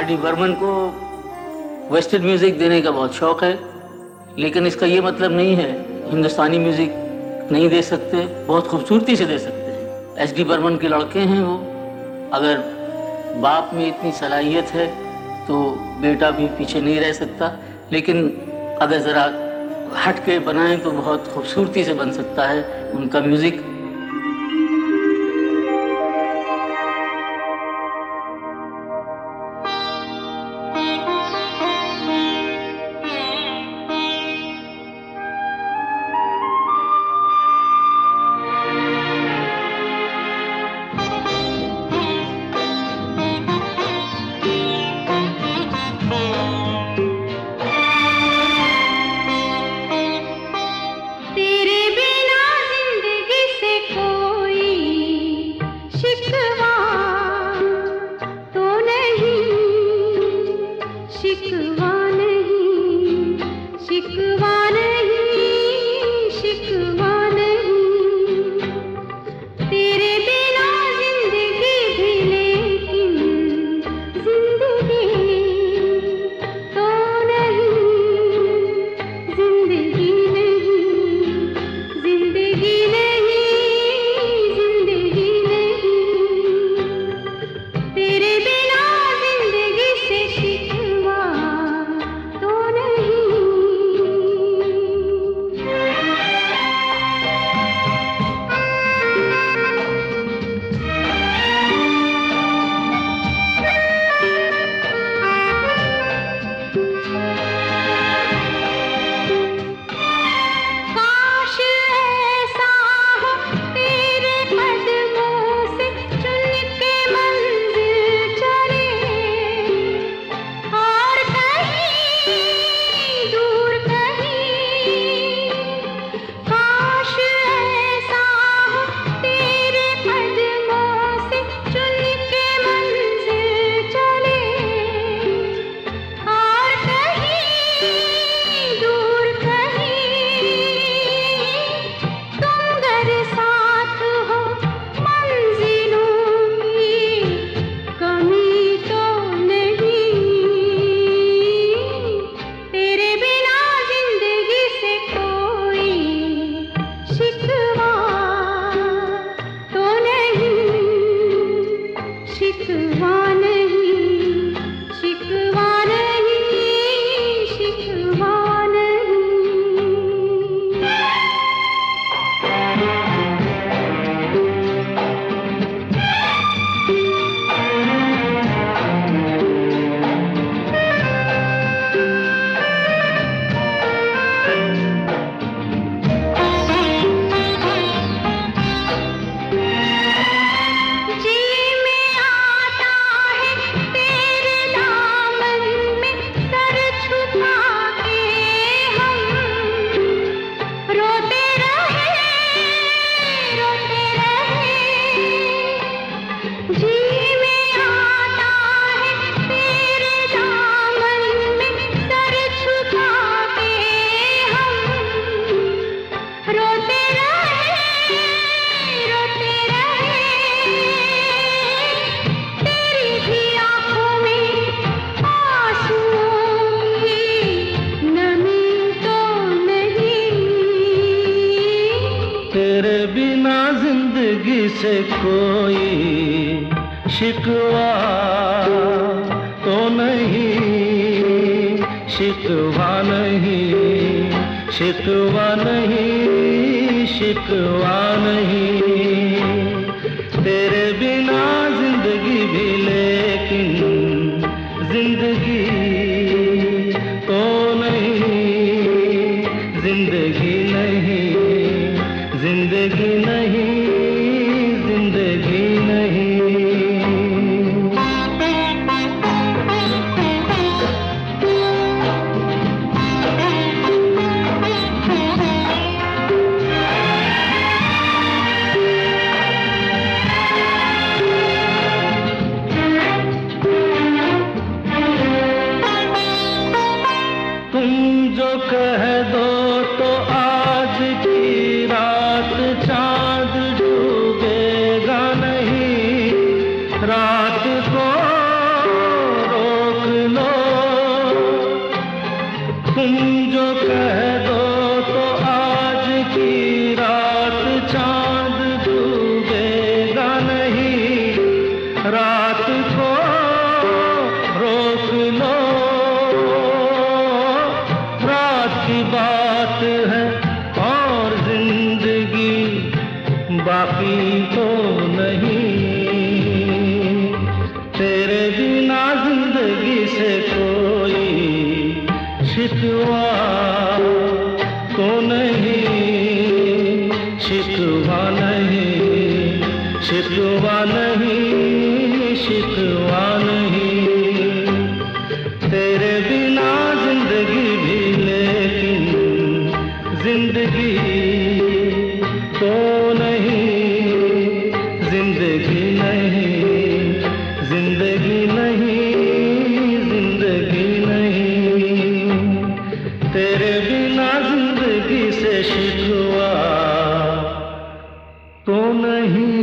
R D Burman को western music देने का बहुत शौक है, लेकिन इसका ये मतलब नहीं है, हिंदुस्तानी म्यूज़िक नहीं दे सकते, बहुत खूबसूरती से दे सकते हैं। एस डी बर्मन के लड़के हैं वो। अगर बाप में इतनी सलाहियत है तो बेटा भी पीछे नहीं रह सकता, लेकिन अगर ज़रा हट के बनाएँ तो बहुत खूबसूरती से बन सकता है उनका म्यूज़िक। திருவா से कोई शिकवा तो नहीं। शिकवा नहीं शिकवा नहीं शिकवा नहीं। तेरे बिना जो कह दो तो आज की रात चाँद डूबेगा नहीं। रात को रोक लो। रात की बात है और ज़िंदगी बाकी तो नहीं। तेरे बिना ज़िंदगी से कोई शिकवा शिकवा नहीं शिकवा नहीं। तेरे बिना ज़िंदगी भी लेकिन ज़िंदगी तो नहीं। ज़िंदगी नहीं ज़िंदगी नहीं ज़िंदगी नहीं। तेरे बिना ज़िंदगी से शिकवा तो नहीं।